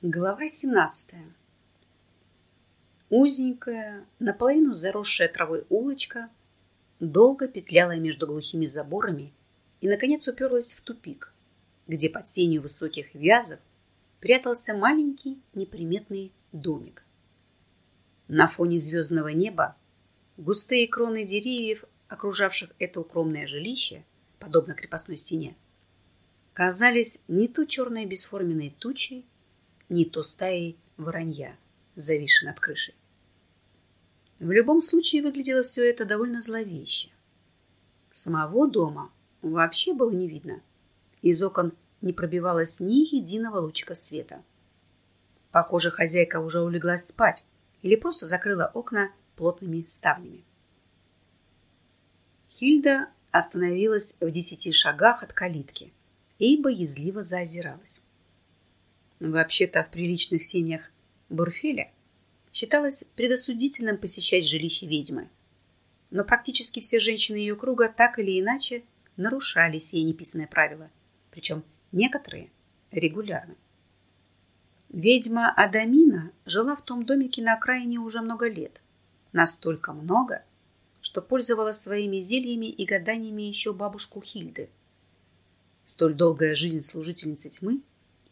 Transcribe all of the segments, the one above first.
Глава 17. Узенькая, наполовину заросшая травой улочка долго петляла между глухими заборами и, наконец, уперлась в тупик, где под сенью высоких вязов прятался маленький неприметный домик. На фоне звездного неба густые кроны деревьев, окружавших это укромное жилище, подобно крепостной стене, казались не то черной бесформенной тучей, не то стаей воронья, зависшей над крышей. В любом случае выглядело все это довольно зловеще. Самого дома вообще было не видно. Из окон не пробивалось ни единого лучика света. Похоже, хозяйка уже улеглась спать или просто закрыла окна плотными ставнями. Хильда остановилась в десяти шагах от калитки и боязливо заозиралась. Вообще-то в приличных семьях Бурфеля считалось предосудительным посещать жилище ведьмы. Но практически все женщины ее круга так или иначе нарушали сие неписанное правило, причем некоторые регулярно. Ведьма Адамина жила в том домике на окраине уже много лет. Настолько много, что пользовалась своими зельями и гаданиями еще бабушку Хильды. Столь долгая жизнь служительницы тьмы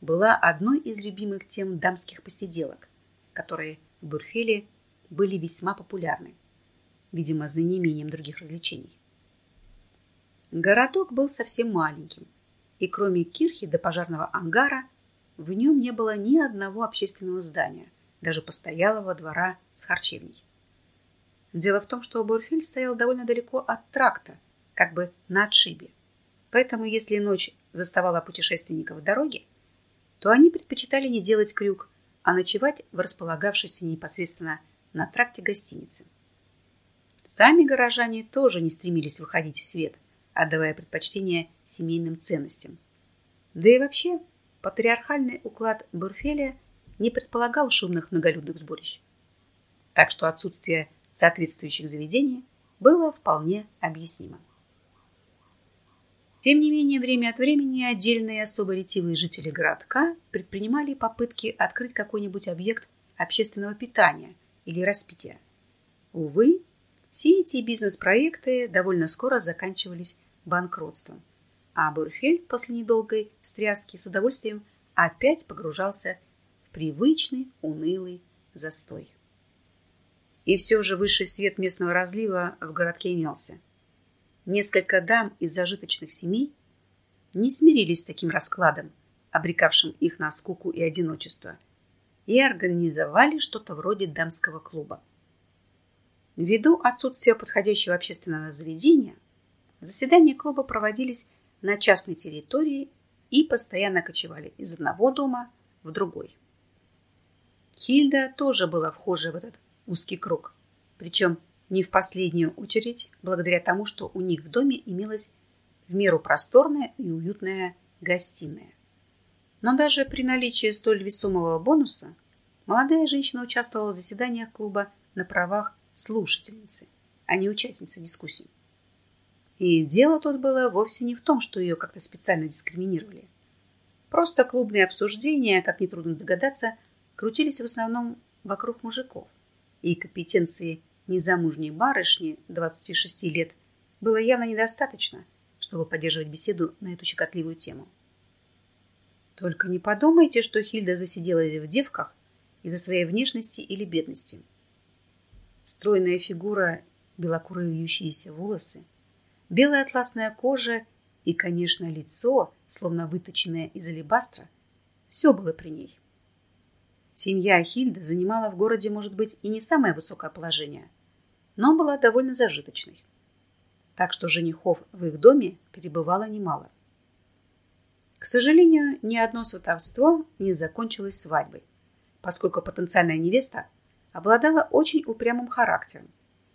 была одной из любимых тем дамских посиделок, которые в Бурфеле были весьма популярны, видимо, за неимением других развлечений. Городок был совсем маленьким, и кроме кирхи до пожарного ангара в нем не было ни одного общественного здания, даже постоялого двора с харчевней. Дело в том, что Бурфель стоял довольно далеко от тракта, как бы на отшибе. Поэтому, если ночь заставала путешественников в дороге, то они предпочитали не делать крюк, а ночевать в располагавшейся непосредственно на тракте гостиницы. Сами горожане тоже не стремились выходить в свет, отдавая предпочтение семейным ценностям. Да и вообще, патриархальный уклад Бурфеля не предполагал шумных многолюдных сборищ. Так что отсутствие соответствующих заведений было вполне объяснимо. Тем не менее, время от времени отдельные особо ретивые жители городка предпринимали попытки открыть какой-нибудь объект общественного питания или распития. Увы, все эти бизнес-проекты довольно скоро заканчивались банкротством, а Бурфель после недолгой встряски с удовольствием опять погружался в привычный унылый застой. И все же высший свет местного разлива в городке имелся. Несколько дам из зажиточных семей не смирились с таким раскладом, обрекавшим их на скуку и одиночество, и организовали что-то вроде дамского клуба. Ввиду отсутствия подходящего общественного заведения, заседания клуба проводились на частной территории и постоянно кочевали из одного дома в другой. Хильда тоже была вхожа в этот узкий круг, причем не в последнюю очередь благодаря тому, что у них в доме имелась в меру просторная и уютная гостиная. Но даже при наличии столь весомого бонуса молодая женщина участвовала в заседаниях клуба на правах слушательницы, а не участницы дискуссий. И дело тут было вовсе не в том, что ее как-то специально дискриминировали. Просто клубные обсуждения, как нетрудно догадаться, крутились в основном вокруг мужиков, и компетенции незамужней барышни 26 лет было явно недостаточно, чтобы поддерживать беседу на эту щекотливую тему. Только не подумайте, что Хильда засиделась в девках из-за своей внешности или бедности. Стройная фигура, белокурые вьющиеся волосы, белая атласная кожа и, конечно, лицо, словно выточенное из алебастра, все было при ней. Семья Хильда занимала в городе, может быть, и не самое высокое положение, но была довольно зажиточной. Так что женихов в их доме перебывало немало. К сожалению, ни одно сватовство не закончилось свадьбой, поскольку потенциальная невеста обладала очень упрямым характером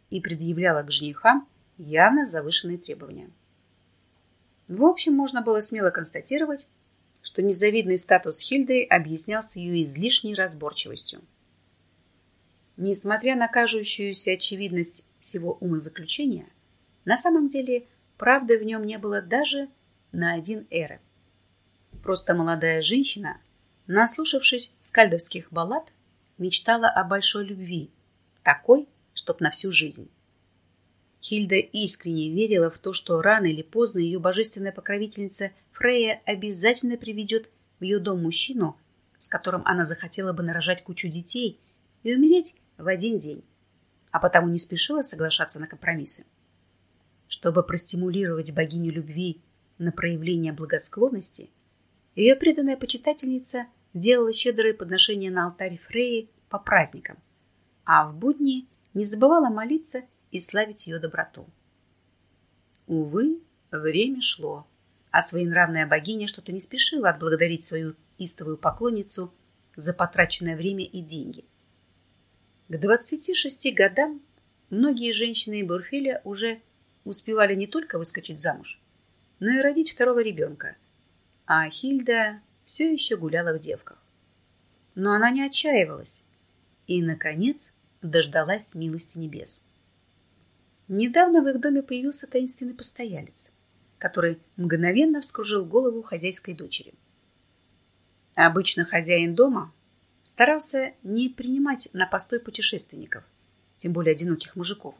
и предъявляла к женихам явно завышенные требования. В общем, можно было смело констатировать, что незавидный статус Хильды объяснялся ее излишней разборчивостью. Несмотря на кажущуюся очевидность всего умозаключения, на самом деле правды в нем не было даже на один эре. Просто молодая женщина Наслушавшись скальдовских баллад, мечтала о большой любви, такой, чтоб на всю жизнь. Хильда искренне верила в то, что рано или поздно ее божественная покровительница Фрея обязательно приведет в ее дом мужчину, с которым она захотела бы нарожать кучу детей и умереть в один день, а потому не спешила соглашаться на компромиссы. Чтобы простимулировать богиню любви на проявление благосклонности, ее преданная почитательница делала щедрые подношения на алтарь Фреи по праздникам, а в будни не забывала молиться и славить ее доброту. Увы, время шло, а своенравная богиня что-то не спешила отблагодарить свою истовую поклонницу за потраченное время и деньги. К 26 годам многие женщины Бурфеля уже успевали не только выскочить замуж, но и родить второго ребенка, а Хильда все еще гуляла в девках. Но она не отчаивалась и, наконец, дождалась милости небес. Недавно в их доме появился таинственный постоялец, который мгновенно вскружил голову хозяйской дочери. Обычно хозяин дома старался не принимать на постой путешественников, тем более одиноких мужиков.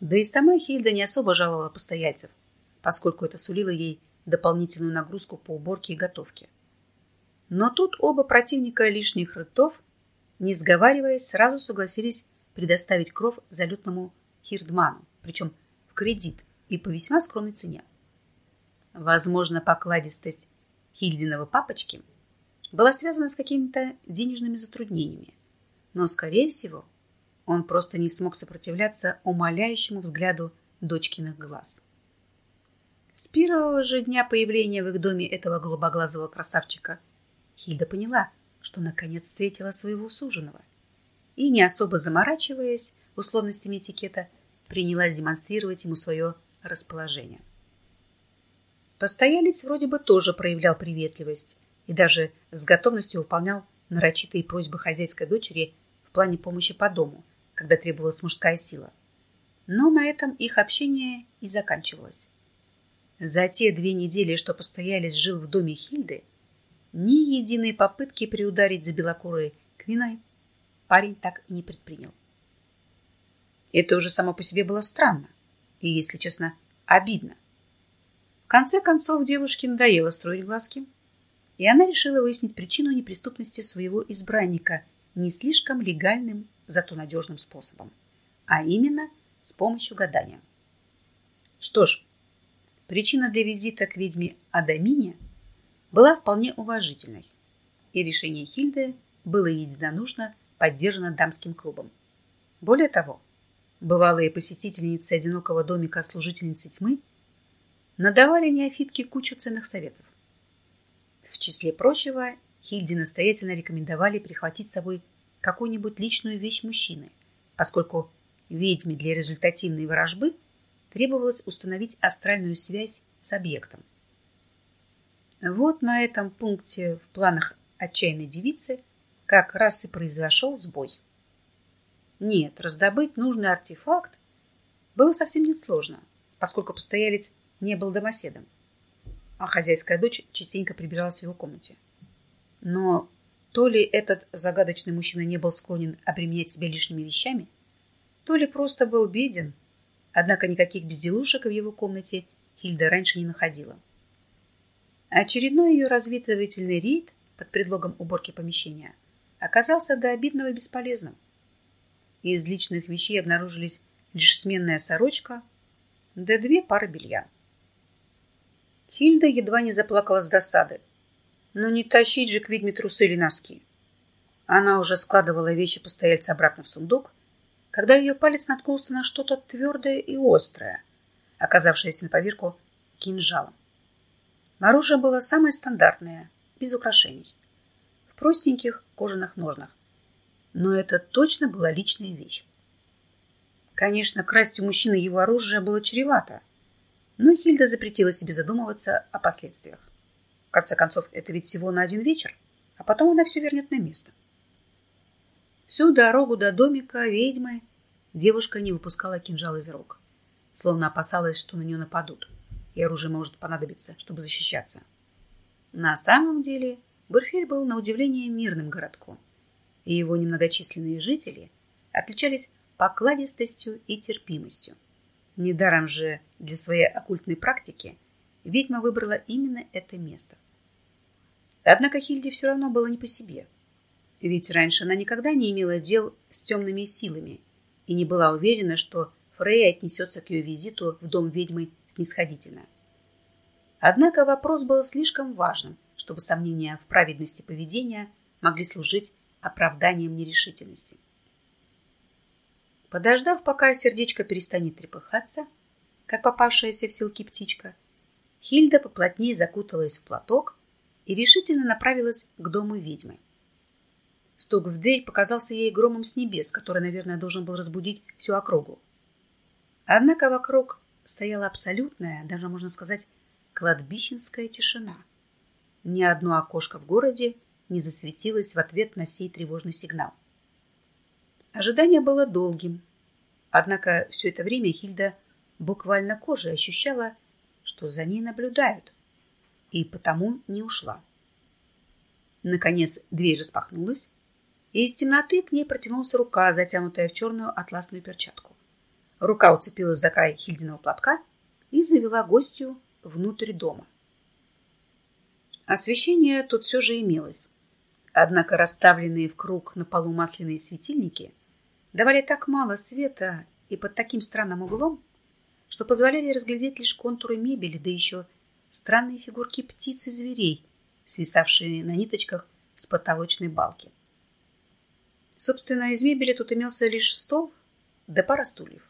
Да и сама Хильда не особо жаловала постояльцев, поскольку это сулило ей дополнительную нагрузку по уборке и готовке. Но тут оба противника лишних ртов, не сговариваясь, сразу согласились предоставить кров залетному Хирдману, причем в кредит и по весьма скромной цене. Возможно, покладистость Хильдиного папочки была связана с какими-то денежными затруднениями, но, скорее всего, он просто не смог сопротивляться умоляющему взгляду дочкиных глаз. С первого же дня появления в их доме этого голубоглазого красавчика Хильда поняла, что наконец встретила своего суженого и, не особо заморачиваясь условностями этикета, принялась демонстрировать ему свое расположение. Постоялец вроде бы тоже проявлял приветливость и даже с готовностью выполнял нарочитые просьбы хозяйской дочери в плане помощи по дому, когда требовалась мужская сила. Но на этом их общение и заканчивалось. За те две недели, что постоялец жил в доме Хильды, ни единой попытки приударить за белокурой Квиной парень так и не предпринял. Это уже само по себе было странно и, если честно, обидно. В конце концов девушке надоело строить глазки, и она решила выяснить причину неприступности своего избранника не слишком легальным, зато надежным способом, а именно с помощью гадания. Что ж, Причина для визита к ведьме Адамине была вполне уважительной, и решение Хильды было единодушно поддержано дамским клубом. Более того, бывалые посетительницы одинокого домика служительницы тьмы надавали неофитке кучу ценных советов. В числе прочего, Хильде настоятельно рекомендовали прихватить с собой какую-нибудь личную вещь мужчины, поскольку ведьме для результативной ворожбы – требовалось установить астральную связь с объектом. Вот на этом пункте в планах отчаянной девицы как раз и произошел сбой. Нет, раздобыть нужный артефакт было совсем несложно, поскольку постоялец не был домоседом, а хозяйская дочь частенько прибиралась в его комнате. Но то ли этот загадочный мужчина не был склонен обременять себя лишними вещами, то ли просто был беден Однако никаких безделушек в его комнате Хильда раньше не находила. Очередной ее развитывательный рейд под предлогом уборки помещения оказался до обидного бесполезным. Из личных вещей обнаружились лишь сменная сорочка да две пары белья. Хильда едва не заплакала с досады. Но не тащить же к ведьме трусы или носки. Она уже складывала вещи постояльца обратно в сундук, когда ее палец наткнулся на что-то твердое и острое, оказавшееся на поверку кинжалом. Оружие было самое стандартное, без украшений, в простеньких кожаных ножнах. Но это точно была личная вещь. Конечно, красть у мужчины его оружие было чревато, но Хильда запретила себе задумываться о последствиях. В конце концов, это ведь всего на один вечер, а потом она все вернет на место. Всю дорогу до домика ведьмы девушка не выпускала кинжал из рук, словно опасалась, что на нее нападут, и оружие может понадобиться, чтобы защищаться. На самом деле Бурфель был на удивление мирным городком, и его немногочисленные жители отличались покладистостью и терпимостью. Недаром же для своей оккультной практики ведьма выбрала именно это место. Однако Хильде все равно было не по себе. Ведь раньше она никогда не имела дел с темными силами и не была уверена, что Фрей отнесется к ее визиту в дом ведьмы снисходительно. Однако вопрос был слишком важным, чтобы сомнения в праведности поведения могли служить оправданием нерешительности. Подождав, пока сердечко перестанет трепыхаться, как попавшаяся в селки птичка, Хильда поплотнее закуталась в платок и решительно направилась к дому ведьмы. Стук в дверь показался ей громом с небес, который, наверное, должен был разбудить всю округу. Однако вокруг стояла абсолютная, даже можно сказать, кладбищенская тишина. Ни одно окошко в городе не засветилось в ответ на сей тревожный сигнал. Ожидание было долгим, однако все это время Хильда буквально кожей ощущала, что за ней наблюдают, и потому не ушла. Наконец дверь распахнулась, и из темноты к ней протянулась рука, затянутая в черную атласную перчатку. Рука уцепилась за край Хильдиного платка и завела гостью внутрь дома. Освещение тут все же имелось. Однако расставленные в круг на полу масляные светильники давали так мало света и под таким странным углом, что позволяли разглядеть лишь контуры мебели, да еще странные фигурки птиц и зверей, свисавшие на ниточках с потолочной балки. Собственно, из мебели тут имелся лишь стол да пара стульев.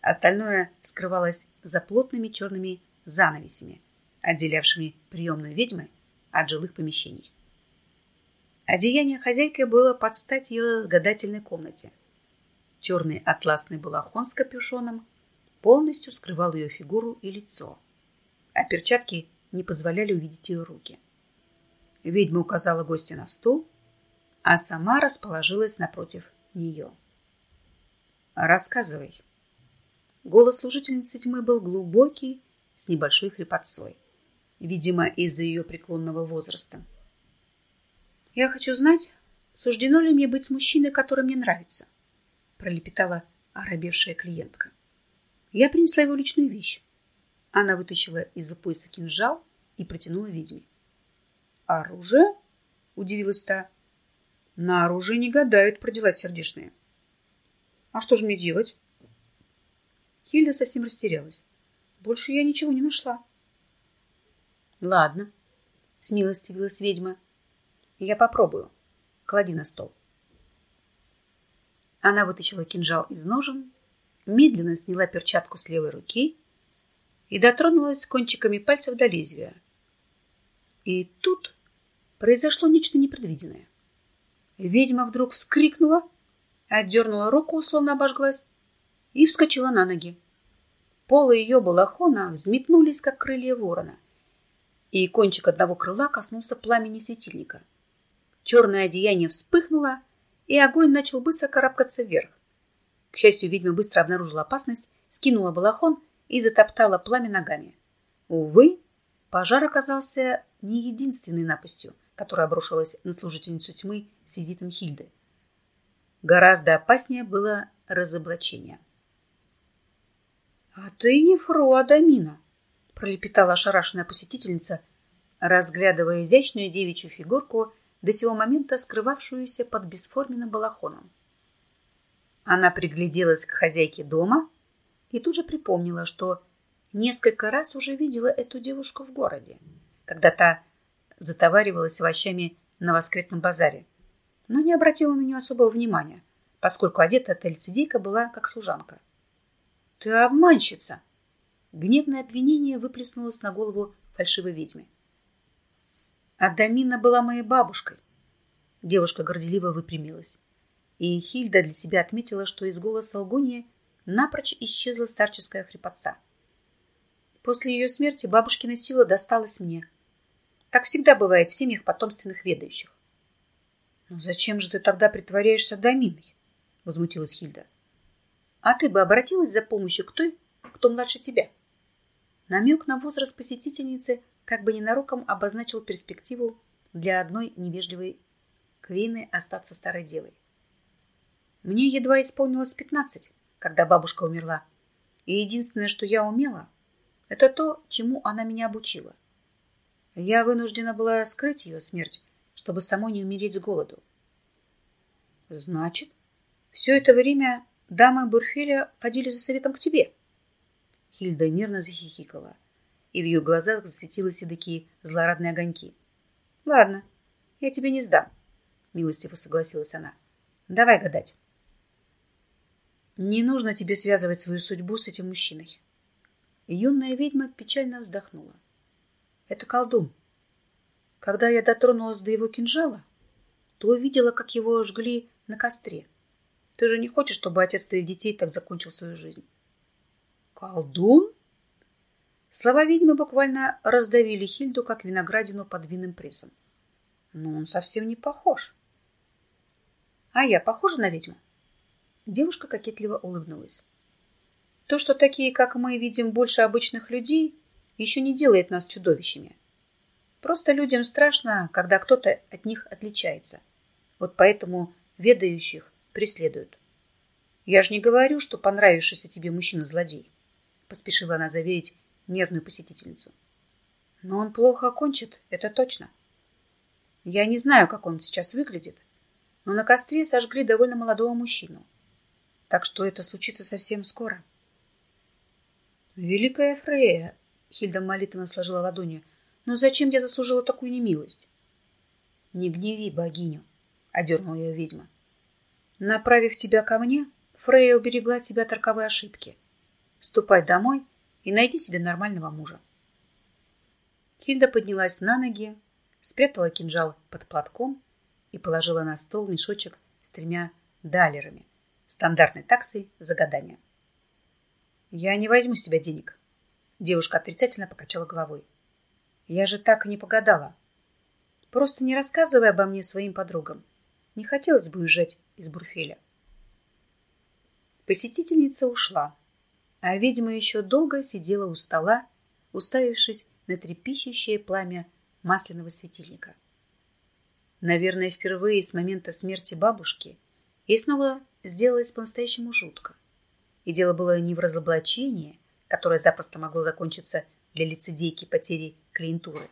Остальное скрывалось за плотными черными занавесями, отделявшими приемную ведьмы от жилых помещений. Одеяние хозяйки было под стать ее гадательной комнате. Черный атласный балахон с капюшоном полностью скрывал ее фигуру и лицо, а перчатки не позволяли увидеть ее руки. Ведьма указала гостя на стул, а сама расположилась напротив нее. «Рассказывай», Голос служительницы тьмы был глубокий, с небольшой хрипотцой. Видимо, из-за ее преклонного возраста. «Я хочу знать, суждено ли мне быть с мужчиной, который мне нравится?» Пролепетала оробевшая клиентка. Я принесла его личную вещь. Она вытащила из-за пояса кинжал и протянула ведьме. «Оружие?» — удивилась та. «На оружие не гадают», — проделась сердечная. «А что же мне делать?» Хильда совсем растерялась. Больше я ничего не нашла. Ладно, смилостивилась ведьма. Я попробую. Клади на стол. Она вытащила кинжал из ножен, медленно сняла перчатку с левой руки и дотронулась кончиками пальцев до лезвия. И тут произошло нечто непредвиденное. Ведьма вдруг вскрикнула, отдернула руку, словно обожглась, и вскочила на ноги. Полы ее балахона взметнулись, как крылья ворона, и кончик одного крыла коснулся пламени светильника. Черное одеяние вспыхнуло, и огонь начал быстро карабкаться вверх. К счастью, ведьма быстро обнаружила опасность, скинула балахон и затоптала пламя ногами. Увы, пожар оказался не единственной напастью, которая обрушилась на служительницу тьмы с визитом Хильды. Гораздо опаснее было разоблачение. «А ты не Фру Адамина», — пролепетала ошарашенная посетительница, разглядывая изящную девичью фигурку, до сего момента скрывавшуюся под бесформенным балахоном. Она пригляделась к хозяйке дома и тут же припомнила, что несколько раз уже видела эту девушку в городе, когда та затоваривалась овощами на воскресном базаре, но не обратила на нее особого внимания, поскольку одета эта лицедейка была как служанка. Ты обманщица! Гневное обвинение выплеснулось на голову фальшивой ведьмы. Адамина была моей бабушкой. Девушка горделиво выпрямилась. И Хильда для себя отметила, что из голоса лгуньи напрочь исчезла старческая хрипотца. После ее смерти бабушкина сила досталась мне. Так всегда бывает в семьях потомственных ведающих. «Но зачем же ты тогда притворяешься Даминой?» — возмутилась Хильда. А ты бы обратилась за помощью к той, кто младше тебя? Намек на возраст посетительницы как бы ненароком обозначил перспективу для одной невежливой Квины остаться старой девой. Мне едва исполнилось пятнадцать, когда бабушка умерла, и единственное, что я умела, это то, чему она меня обучила. Я вынуждена была скрыть ее смерть, чтобы самой не умереть с голоду. Значит, все это время дамы Бурфеля ходили за советом к тебе. Хильда нервно захихикала, и в ее глазах засветились такие злорадные огоньки. Ладно, я тебе не сдам, милостиво согласилась она. Давай гадать. Не нужно тебе связывать свою судьбу с этим мужчиной. Юная ведьма печально вздохнула. Это колдун. Когда я дотронулась до его кинжала, то увидела, как его жгли на костре. Ты же не хочешь, чтобы отец твоих детей так закончил свою жизнь? Колдун? Слова ведьмы буквально раздавили Хильду, как виноградину под винным прессом. Но он совсем не похож. А я похожа на ведьму? Девушка кокетливо улыбнулась. То, что такие, как мы, видим больше обычных людей, еще не делает нас чудовищами. Просто людям страшно, когда кто-то от них отличается. Вот поэтому ведающих преследуют. Я же не говорю, что понравившийся тебе мужчина злодей, поспешила она заверить нервную посетительницу. Но он плохо окончит, это точно. Я не знаю, как он сейчас выглядит, но на костре сожгли довольно молодого мужчину. Так что это случится совсем скоро. Великая Фрея, Хильда молитвенно сложила ладони, но зачем я заслужила такую немилость? Не гневи богиню, одернула ее ведьма. Направив тебя ко мне, Фрея уберегла тебя от роковой ошибки. Ступай домой и найди себе нормального мужа. Хильда поднялась на ноги, спрятала кинжал под платком и положила на стол мешочек с тремя далерами, стандартной таксой за гадание. «Я не возьму с тебя денег». Девушка отрицательно покачала головой. «Я же так и не погадала. Просто не рассказывай обо мне своим подругам. Не хотелось бы уезжать из Бурфеля». Посетительница ушла, а ведьма еще долго сидела у стола, уставившись на трепещущее пламя масляного светильника. Наверное, впервые с момента смерти бабушки ей снова сделалось по-настоящему жутко. И дело было не в разоблачении, которое запросто могло закончиться для лицедейки потери клиентуры,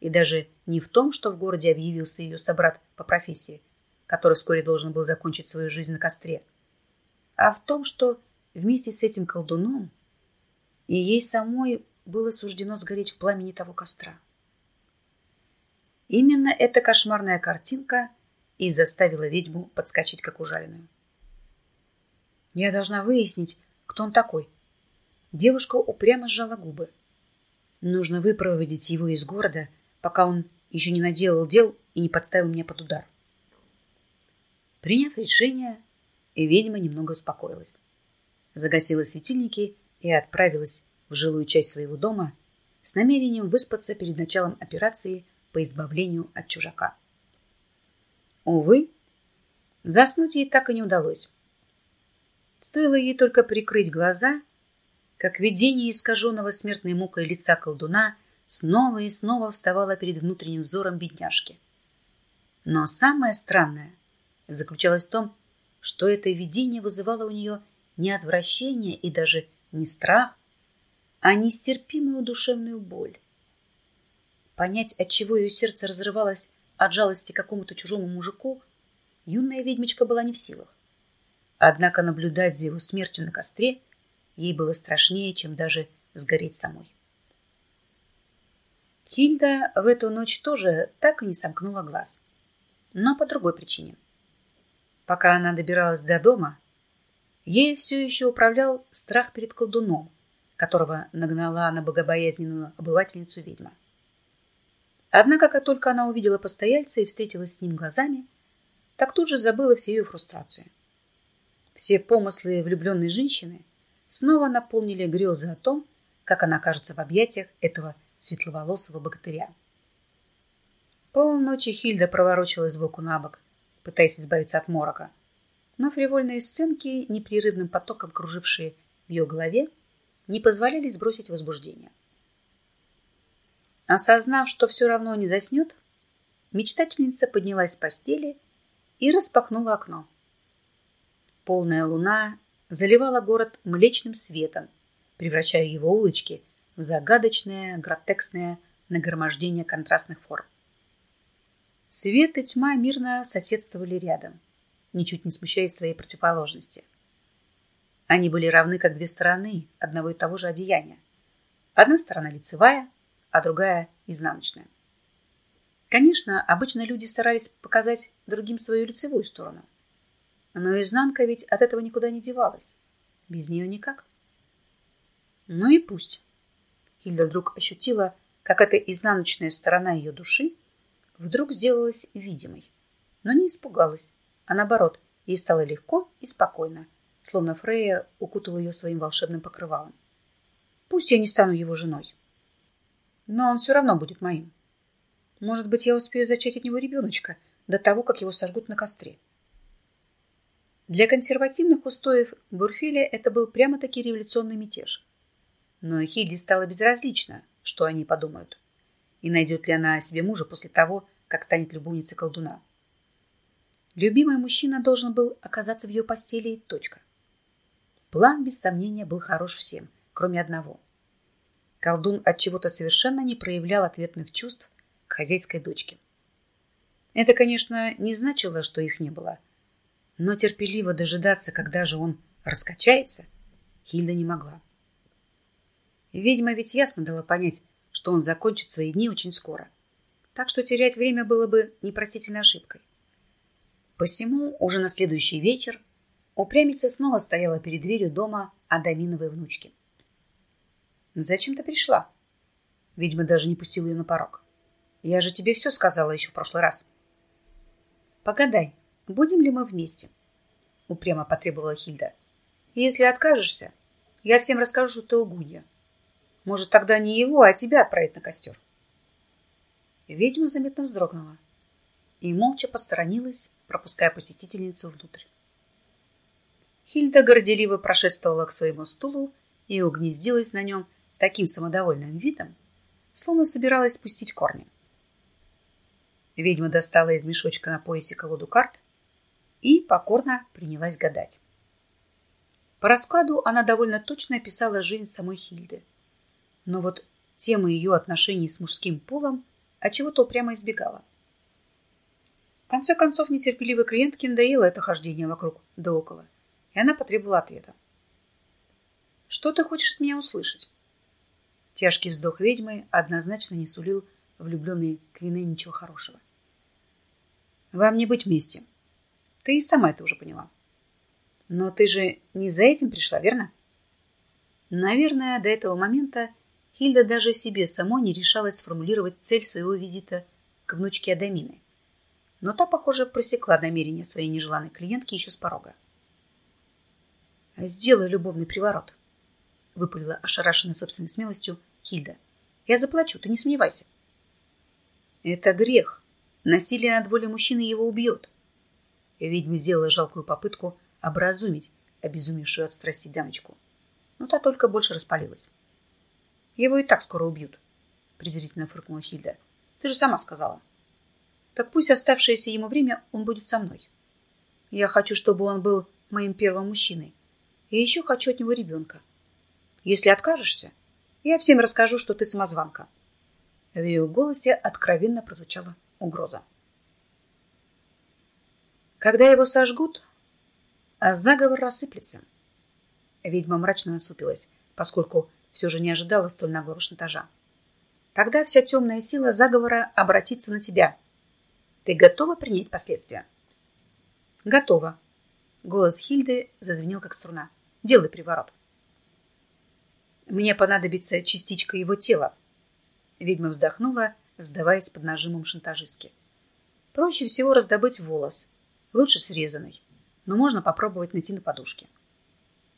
и даже не в том, что в городе объявился ее собрат по профессии, который вскоре должен был закончить свою жизнь на костре, а в том, что вместе с этим колдуном и ей самой было суждено сгореть в пламени того костра. Именно эта кошмарная картинка и заставила ведьму подскочить как ужаленную. Я должна выяснить, кто он такой. Девушка упрямо сжала губы. Нужно выпроводить его из города, пока он еще не наделал дел и не подставил меня под удар. Приняв решение, ведьма немного успокоилась. Загасила светильники и отправилась в жилую часть своего дома с намерением выспаться перед началом операции по избавлению от чужака. Увы, заснуть ей так и не удалось. Стоило ей только прикрыть глаза, как видение искаженного смертной мукой лица колдуна снова и снова вставало перед внутренним взором бедняжки. Но самое странное заключалось в том, что это видение вызывало у нее не отвращение и даже не страх, а нестерпимую душевную боль. Понять, от чего ее сердце разрывалось от жалости к какому-то чужому мужику, юная ведьмочка была не в силах. Однако наблюдать за его смертью на костре ей было страшнее, чем даже сгореть самой. Хильда в эту ночь тоже так и не сомкнула глаз. Но по другой причине. Пока она добиралась до дома, ей все еще управлял страх перед колдуном, которого нагнала на богобоязненную обывательницу ведьма. Однако, как только она увидела постояльца и встретилась с ним глазами, так тут же забыла все ее фрустрации. Все помыслы влюбленной женщины снова наполнили грезы о том, как она окажется в объятиях этого светловолосого богатыря. Полночи Хильда проворочилась сбоку на бок, пытаясь избавиться от морока. Но фривольные сценки, непрерывным потоком кружившие в ее голове, не позволяли сбросить возбуждение. Осознав, что все равно не заснет, мечтательница поднялась с постели и распахнула окно. Полная луна заливала город млечным светом, превращая его улочки в загадочное, гротексное нагромождение контрастных форм. Свет и тьма мирно соседствовали рядом, ничуть не смущаясь своей противоположности. Они были равны, как две стороны одного и того же одеяния. Одна сторона лицевая, а другая изнаночная. Конечно, обычно люди старались показать другим свою лицевую сторону. Но изнанка ведь от этого никуда не девалась. Без нее никак. Ну и пусть. Хильда вдруг ощутила, как эта изнаночная сторона ее души вдруг сделалась видимой. Но не испугалась, а наоборот, ей стало легко и спокойно, словно Фрея укутала ее своим волшебным покрывалом. Пусть я не стану его женой, но он все равно будет моим. Может быть, я успею зачать от него ребеночка до того, как его сожгут на костре. Для консервативных устоев Бурфиля это был прямо-таки революционный мятеж. Но Хильде стало безразлично, что они подумают и найдет ли она себе мужа после того, как станет любовницей колдуна. Любимый мужчина должен был оказаться в ее постели и точка. План, без сомнения, был хорош всем, кроме одного. Колдун от чего-то совершенно не проявлял ответных чувств к хозяйской дочке. Это, конечно, не значило, что их не было, но терпеливо дожидаться, когда же он раскачается, Хильда не могла. Ведьма ведь ясно дала понять, что он закончит свои дни очень скоро. Так что терять время было бы непростительной ошибкой. Посему уже на следующий вечер упрямица снова стояла перед дверью дома Адаминовой внучки. «Зачем ты пришла?» Ведьма даже не пустила ее на порог. «Я же тебе все сказала еще в прошлый раз». «Погадай, будем ли мы вместе?» Упрямо потребовала Хильда. «Если откажешься, я всем расскажу, что ты лгунья. Может, тогда не его, а тебя отправить на костер. Ведьма заметно вздрогнула и молча посторонилась, пропуская посетительницу внутрь. Хильда горделиво прошествовала к своему стулу и угнездилась на нем с таким самодовольным видом, словно собиралась спустить корни. Ведьма достала из мешочка на поясе колоду карт и покорно принялась гадать. По раскладу она довольно точно описала жизнь самой Хильды – но вот темы ее отношений с мужским полом отчего-то упрямо избегала. Конце концов, нетерпеливой клиентке надоело это хождение вокруг да около, и она потребовала ответа. «Что ты хочешь от меня услышать?» Тяжкий вздох ведьмы однозначно не сулил влюбленной Квине ничего хорошего. «Вам не быть вместе. Ты и сама это уже поняла. Но ты же не за этим пришла, верно?» Наверное, до этого момента Хильда даже себе самой не решалась сформулировать цель своего визита к внучке Адамины. Но та, похоже, просекла намерение своей нежеланной клиентки еще с порога. «Сделай любовный приворот», — выпалила ошарашенной собственной смелостью Хильда. «Я заплачу, ты не сомневайся». «Это грех. Насилие над волей мужчины его убьет». Ведьма сделала жалкую попытку образумить обезумевшую от страсти дамочку. Но та только больше распалилась. Его и так скоро убьют, презрительно фыркнула Хильда. Ты же сама сказала. Так пусть оставшееся ему время он будет со мной. Я хочу, чтобы он был моим первым мужчиной. И еще хочу от него ребенка. Если откажешься, я всем расскажу, что ты самозванка. В ее голосе откровенно прозвучала угроза. Когда его сожгут, заговор рассыплется. Ведьма мрачно насупилась, поскольку все же не ожидала столь наглого шантажа. Тогда вся темная сила заговора обратится на тебя. Ты готова принять последствия? Готова. Голос Хильды зазвенел, как струна. Делай приворот. Мне понадобится частичка его тела. Ведьма вздохнула, сдаваясь под нажимом шантажистки. Проще всего раздобыть волос, лучше срезанный, но можно попробовать найти на подушке.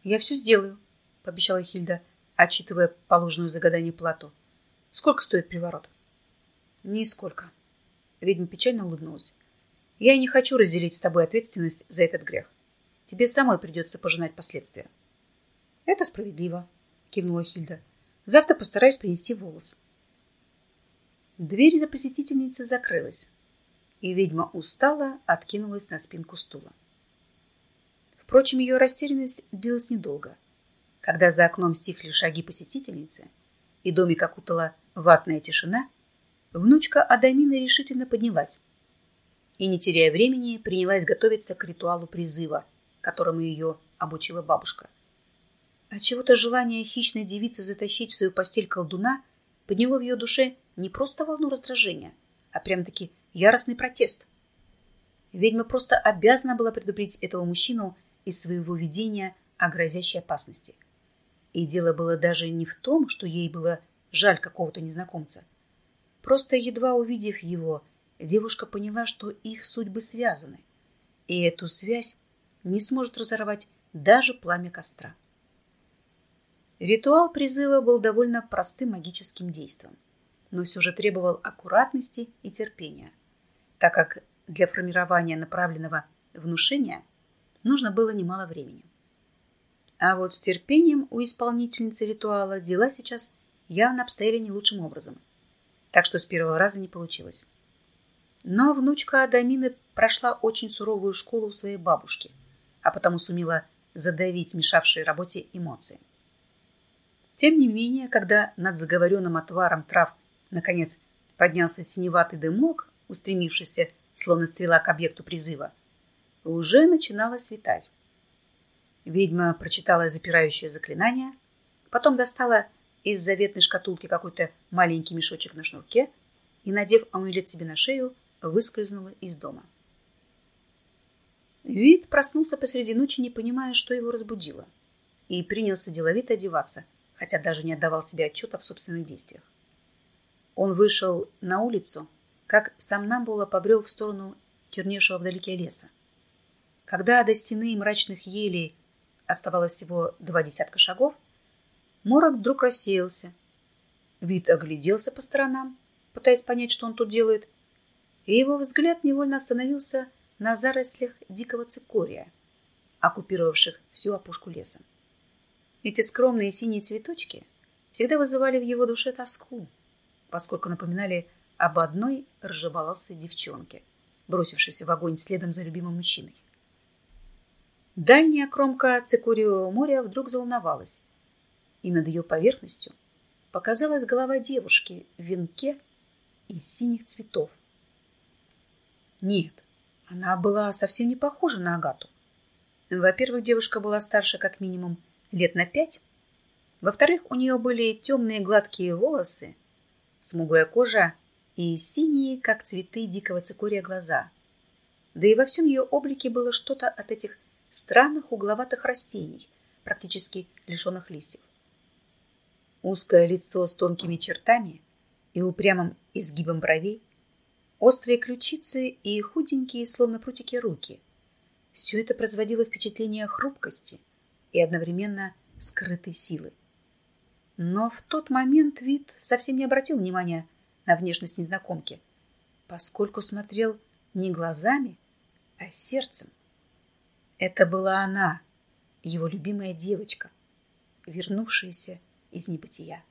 Я все сделаю, пообещала Хильда отчитывая положенную за гадание плату. Сколько стоит приворот? Нисколько. Ведьма печально улыбнулась. Я и не хочу разделить с тобой ответственность за этот грех. Тебе самой придется пожинать последствия. Это справедливо, кивнула Хильда. Завтра постараюсь принести волос. Дверь за посетительницей закрылась. и ведьма устала откинулась на спинку стула. Впрочем, ее растерянность длилась недолго. Когда за окном стихли шаги посетительницы и домик окутала ватная тишина, внучка Адамина решительно поднялась и, не теряя времени, принялась готовиться к ритуалу призыва, которому ее обучила бабушка. Отчего-то желание хищной девицы затащить в свою постель колдуна подняло в ее душе не просто волну раздражения, а прям-таки яростный протест. Ведьма просто обязана была предупредить этого мужчину из своего видения о грозящей опасности. И дело было даже не в том, что ей было жаль какого-то незнакомца. Просто едва увидев его, девушка поняла, что их судьбы связаны, и эту связь не сможет разорвать даже пламя костра. Ритуал призыва был довольно простым магическим действием, но все же требовал аккуратности и терпения, так как для формирования направленного внушения нужно было немало времени. А вот с терпением у исполнительницы ритуала дела сейчас явно обстояли не лучшим образом, так что с первого раза не получилось. Но внучка Адамины прошла очень суровую школу у своей бабушки, а потому сумела задавить мешавшие работе эмоции. Тем не менее, когда над заговоренным отваром трав наконец поднялся синеватый дымок, устремившийся, словно стрела к объекту призыва, уже начинало светать. Ведьма прочитала запирающее заклинание, потом достала из заветной шкатулки какой-то маленький мешочек на шнурке и, надев амулет себе на шею, выскользнула из дома. Вид проснулся посреди ночи, не понимая, что его разбудило, и принялся деловито одеваться, хотя даже не отдавал себе отчета в собственных действиях. Он вышел на улицу, как сам Намбула побрел в сторону чернейшего вдалеке леса. Когда до стены мрачных елей оставалось всего два десятка шагов, морок вдруг рассеялся. Вид огляделся по сторонам, пытаясь понять, что он тут делает, и его взгляд невольно остановился на зарослях дикого цикория, оккупировавших всю опушку леса. Эти скромные синие цветочки всегда вызывали в его душе тоску, поскольку напоминали об одной ржеволосой девчонке, бросившейся в огонь следом за любимым мужчиной. Дальняя кромка цикориевого моря вдруг заволновалась, и над ее поверхностью показалась голова девушки в венке из синих цветов. Нет, она была совсем не похожа на Агату. Во-первых, девушка была старше как минимум лет на пять. Во-вторых, у нее были темные гладкие волосы, смуглая кожа и синие, как цветы дикого цикория, глаза. Да и во всем ее облике было что-то от этих странных угловатых растений, практически лишенных листьев. Узкое лицо с тонкими чертами и упрямым изгибом бровей, острые ключицы и худенькие, словно прутики, руки. Все это производило впечатление хрупкости и одновременно скрытой силы. Но в тот момент вид совсем не обратил внимания на внешность незнакомки, поскольку смотрел не глазами, а сердцем. Это была она, его любимая девочка, вернувшаяся из небытия.